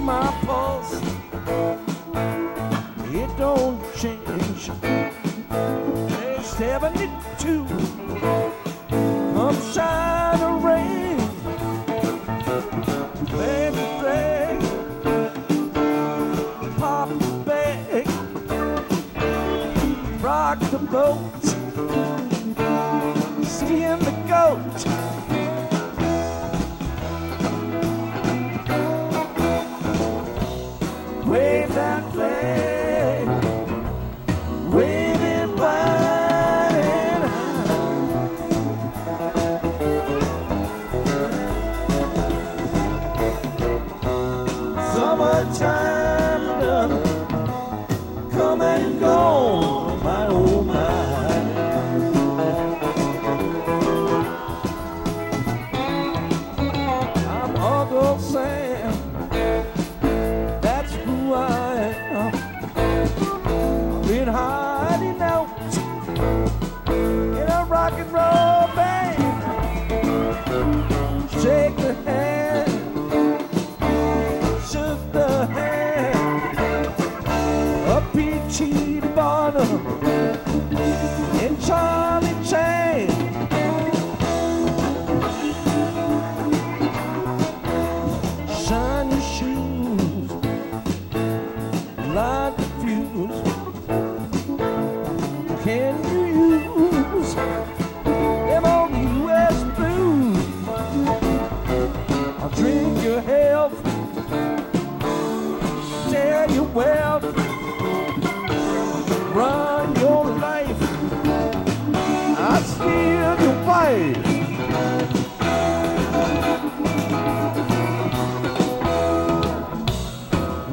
my pulse. It don't change. It's 72. Come shine or rain. Play I'm shining. rock the boat, skin the goat. Summertime done come and go. 情。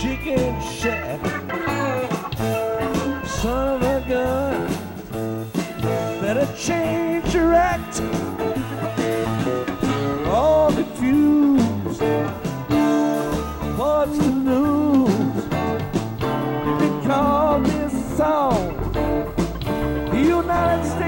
Chicken shack. Son of a gun. Better change your act. We're all confused. What's the news? You can call this song the United States.